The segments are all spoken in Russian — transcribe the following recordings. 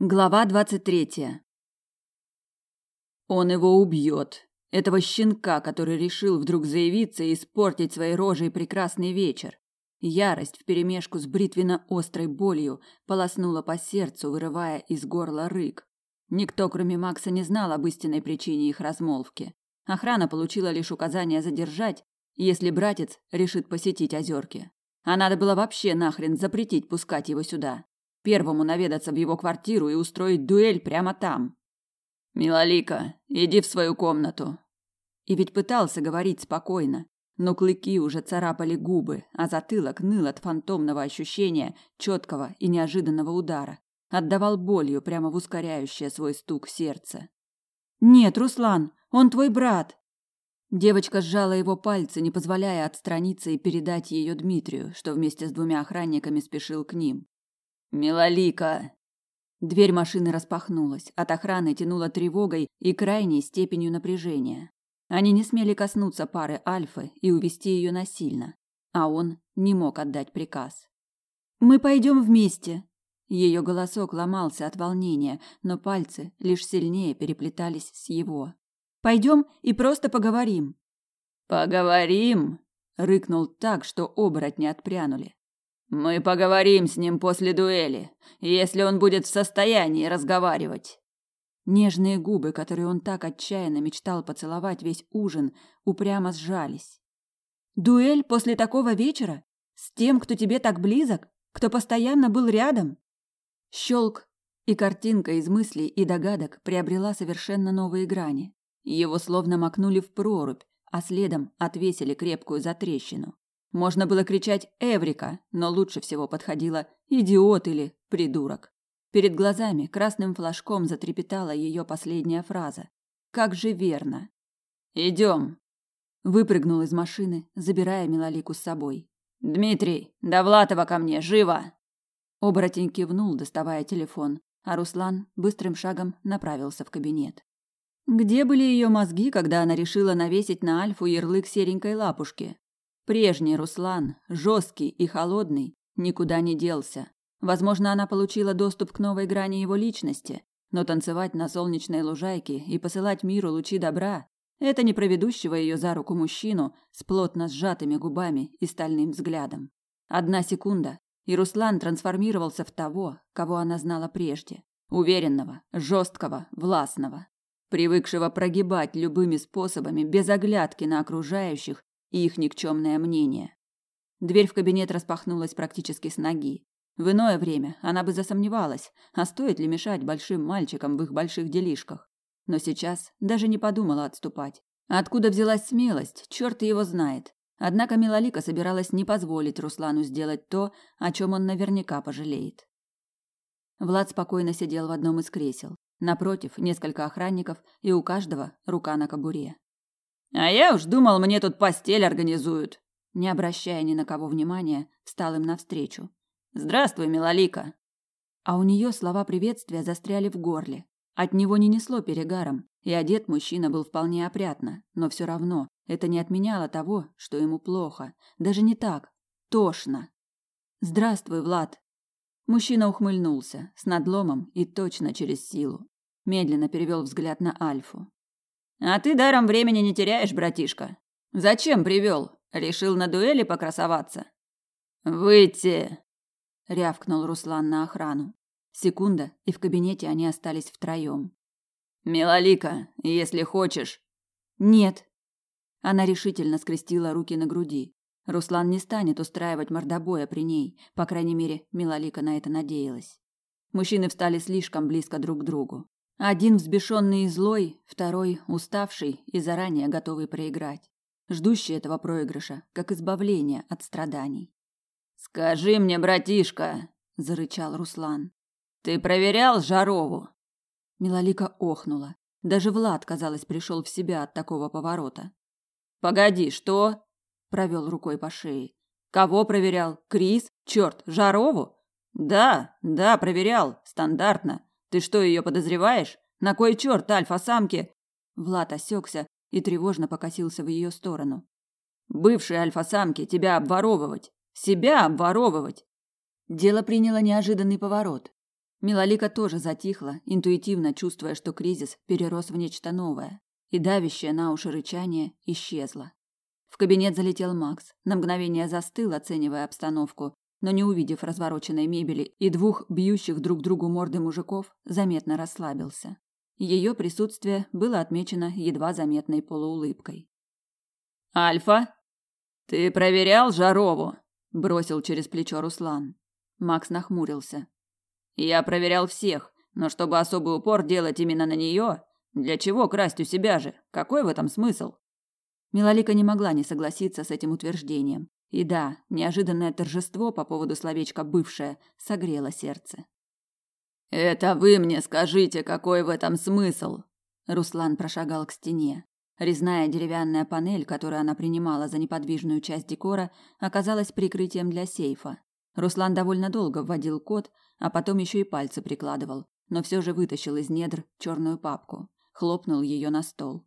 Глава двадцать третья. Он его убьет. Этого щенка, который решил вдруг заявиться и испортить своей рожей прекрасный вечер. Ярость вперемешку с бритвенно-острой болью полоснула по сердцу, вырывая из горла рык. Никто, кроме Макса, не знал об истинной причине их размолвки. Охрана получила лишь указание задержать, если братец решит посетить озерки. А надо было вообще нахрен запретить пускать его сюда первому наведаться в его квартиру и устроить дуэль прямо там. Милолика, иди в свою комнату. И ведь пытался говорить спокойно, но клыки уже царапали губы, а затылок ныл от фантомного ощущения четкого и неожиданного удара, отдавал болью прямо в ускоряющее свой стук сердце. Нет, Руслан, он твой брат. Девочка сжала его пальцы, не позволяя отстраниться и передать ее Дмитрию, что вместе с двумя охранниками спешил к ним. Милолика. Дверь машины распахнулась. От охраны тянуло тревогой и крайней степенью напряжения. Они не смели коснуться пары Альфы и увести ее насильно, а он не мог отдать приказ. Мы пойдем вместе. Ее голосок ломался от волнения, но пальцы лишь сильнее переплетались с его. Пойдем и просто поговорим. Поговорим, рыкнул так, что оборотни отпрянули. Мы поговорим с ним после дуэли, если он будет в состоянии разговаривать. Нежные губы, которые он так отчаянно мечтал поцеловать весь ужин, упрямо сжались. Дуэль после такого вечера с тем, кто тебе так близок, кто постоянно был рядом. Щелк, и картинка из мыслей и догадок приобрела совершенно новые грани. Его словно макнули в прорубь, а следом отвесили крепкую затрещину. Можно было кричать «Эврика», но лучше всего подходило «идиот» или «придурок». Перед глазами красным флажком затрепетала ее последняя фраза. «Как же верно!» «Идем!» Выпрыгнул из машины, забирая Милолику с собой. «Дмитрий, Довлатова ко мне, живо!» Оборотень кивнул, доставая телефон, а Руслан быстрым шагом направился в кабинет. Где были ее мозги, когда она решила навесить на Альфу ярлык серенькой лапушки? Прежний Руслан, жесткий и холодный, никуда не делся. Возможно, она получила доступ к новой грани его личности, но танцевать на солнечной лужайке и посылать миру лучи добра – это не проведущего ее за руку мужчину с плотно сжатыми губами и стальным взглядом. Одна секунда, и Руслан трансформировался в того, кого она знала прежде. Уверенного, жесткого, властного. Привыкшего прогибать любыми способами, без оглядки на окружающих и их никчемное мнение. Дверь в кабинет распахнулась практически с ноги. В иное время она бы засомневалась, а стоит ли мешать большим мальчикам в их больших делишках. Но сейчас даже не подумала отступать. Откуда взялась смелость, черт его знает. Однако Милолика собиралась не позволить Руслану сделать то, о чем он наверняка пожалеет. Влад спокойно сидел в одном из кресел. Напротив несколько охранников, и у каждого рука на кобуре. А я уж думал, мне тут постель организуют. Не обращая ни на кого внимания, встал им навстречу. Здравствуй, Милолика. А у нее слова приветствия застряли в горле. От него не несло перегаром, и одет мужчина был вполне опрятно, но все равно это не отменяло того, что ему плохо, даже не так, тошно. Здравствуй, Влад. Мужчина ухмыльнулся с надломом и точно через силу. Медленно перевел взгляд на Альфу. А ты даром времени не теряешь, братишка. Зачем привел? Решил на дуэли покрасоваться? Выйти! рявкнул Руслан на охрану. Секунда, и в кабинете они остались втроем. Милолика, если хочешь. Нет. Она решительно скрестила руки на груди. Руслан не станет устраивать мордобоя при ней, по крайней мере, Милолика на это надеялась. Мужчины встали слишком близко друг к другу. Один взбешенный и злой, второй уставший и заранее готовый проиграть, ждущий этого проигрыша, как избавления от страданий. «Скажи мне, братишка!» – зарычал Руслан. «Ты проверял Жарову?» Милолика охнула. Даже Влад, казалось, пришел в себя от такого поворота. «Погоди, что?» – провел рукой по шее. «Кого проверял? Крис? Черт, Жарову?» «Да, да, проверял. Стандартно. Ты что, ее подозреваешь? На кой черт альфа-самки? Влад осекся и тревожно покосился в ее сторону. Бывшие альфа-самки тебя обворовывать, себя обворовывать. Дело приняло неожиданный поворот. Милолика тоже затихла, интуитивно чувствуя, что кризис перерос в нечто новое, и давящее на уши рычание исчезло. В кабинет залетел Макс, на мгновение застыл, оценивая обстановку, но не увидев развороченной мебели и двух бьющих друг другу морды мужиков, заметно расслабился. Ее присутствие было отмечено едва заметной полуулыбкой. «Альфа, ты проверял Жарову?» – бросил через плечо Руслан. Макс нахмурился. «Я проверял всех, но чтобы особый упор делать именно на нее, для чего красть у себя же? Какой в этом смысл?» Милолика не могла не согласиться с этим утверждением. И да, неожиданное торжество по поводу словечка «бывшее» согрело сердце. «Это вы мне скажите, какой в этом смысл?» Руслан прошагал к стене. Резная деревянная панель, которую она принимала за неподвижную часть декора, оказалась прикрытием для сейфа. Руслан довольно долго вводил код, а потом еще и пальцы прикладывал, но все же вытащил из недр черную папку, хлопнул ее на стол.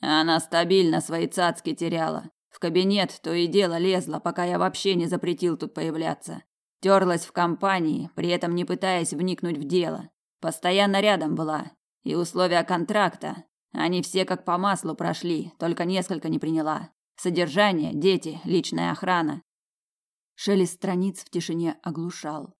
Она стабильно свои цацки теряла. В кабинет то и дело лезла, пока я вообще не запретил тут появляться. Терлась в компании, при этом не пытаясь вникнуть в дело. Постоянно рядом была. И условия контракта, они все как по маслу прошли, только несколько не приняла. Содержание, дети, личная охрана. Шелест страниц в тишине оглушал.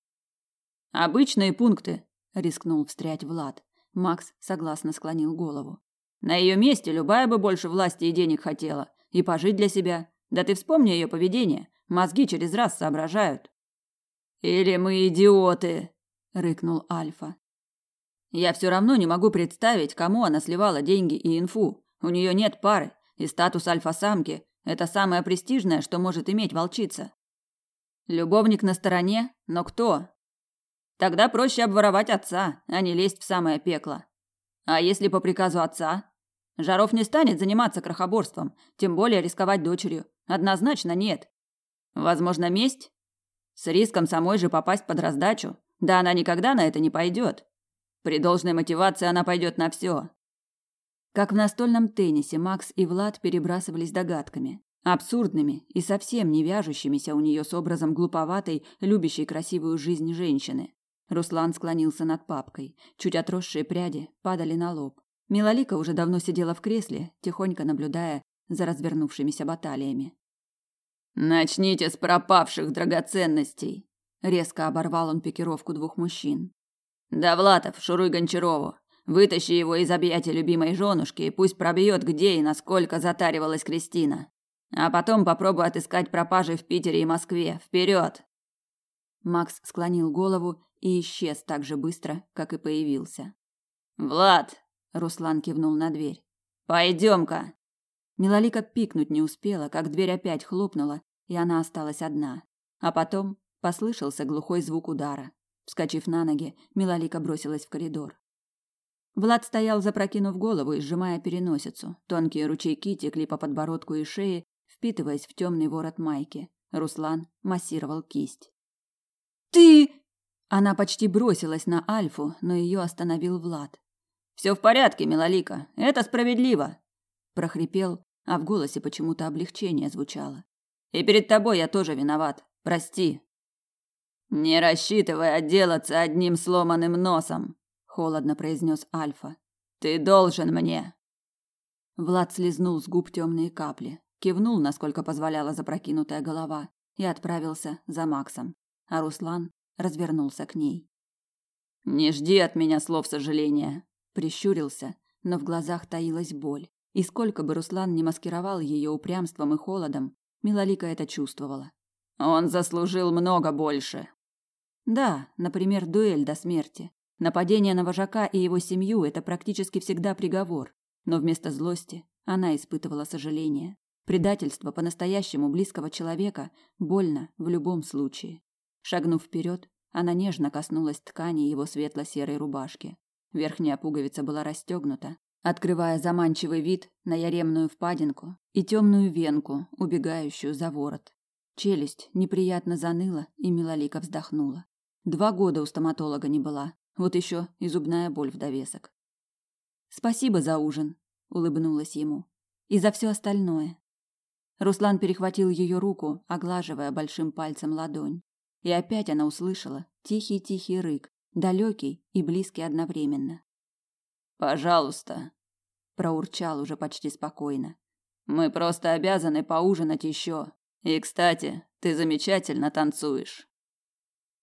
Обычные пункты, рискнул встрять Влад. Макс согласно склонил голову. На ее месте любая бы больше власти и денег хотела, и пожить для себя. Да ты вспомни ее поведение, мозги через раз соображают. Или мы идиоты, рыкнул Альфа. Я все равно не могу представить, кому она сливала деньги и инфу. У нее нет пары, и статус альфа-самки – это самое престижное, что может иметь волчица. Любовник на стороне, но кто? Тогда проще обворовать отца, а не лезть в самое пекло. А если по приказу отца? Жаров не станет заниматься крохоборством, тем более рисковать дочерью. Однозначно нет. Возможно, месть? С риском самой же попасть под раздачу. Да она никогда на это не пойдет. При должной мотивации она пойдет на все. Как в настольном теннисе Макс и Влад перебрасывались догадками, абсурдными и совсем не вяжущимися у нее с образом глуповатой, любящей красивую жизнь женщины. Руслан склонился над папкой. Чуть отросшие пряди падали на лоб. Милолика уже давно сидела в кресле, тихонько наблюдая за развернувшимися баталиями. Начните с пропавших драгоценностей, резко оборвал он пикировку двух мужчин. Давлатов, шуруй Гончарову. Вытащи его из объятий любимой женушки и пусть пробьет, где и насколько затаривалась Кристина. А потом попробуй отыскать пропажи в Питере и Москве. Вперед! Макс склонил голову и исчез так же быстро, как и появился. «Влад!» – Руслан кивнул на дверь. «Пойдем-ка!» Милолика пикнуть не успела, как дверь опять хлопнула, и она осталась одна. А потом послышался глухой звук удара. Вскочив на ноги, Милолика бросилась в коридор. Влад стоял, запрокинув голову и сжимая переносицу. Тонкие ручейки текли по подбородку и шее, впитываясь в темный ворот майки. Руслан массировал кисть. «Ты!» Она почти бросилась на Альфу, но ее остановил Влад. «Все в порядке, Милолика, это справедливо!» прохрипел, а в голосе почему-то облегчение звучало. И перед тобой я тоже виноват. Прости. Не рассчитывай отделаться одним сломанным носом, холодно произнес Альфа. Ты должен мне. Влад слезнул с губ темные капли, кивнул, насколько позволяла запрокинутая голова, и отправился за Максом. А Руслан развернулся к ней. Не жди от меня слов сожаления, прищурился, но в глазах таилась боль. И сколько бы Руслан не маскировал ее упрямством и холодом, Милолика это чувствовала. Он заслужил много больше. Да, например, дуэль до смерти. Нападение на вожака и его семью это практически всегда приговор, но вместо злости она испытывала сожаление. Предательство по-настоящему близкого человека больно в любом случае. Шагнув вперед, она нежно коснулась ткани его светло-серой рубашки. Верхняя пуговица была расстегнута, открывая заманчивый вид на яремную впадинку и темную венку, убегающую за ворот. Челюсть неприятно заныла, и Милолика вздохнула. Два года у стоматолога не была, вот еще и зубная боль в довесок. «Спасибо за ужин», — улыбнулась ему. «И за все остальное». Руслан перехватил ее руку, оглаживая большим пальцем ладонь. И опять она услышала тихий-тихий рык, далекий и близкий одновременно. Пожалуйста, проурчал уже почти спокойно. Мы просто обязаны поужинать еще. И, кстати, ты замечательно танцуешь.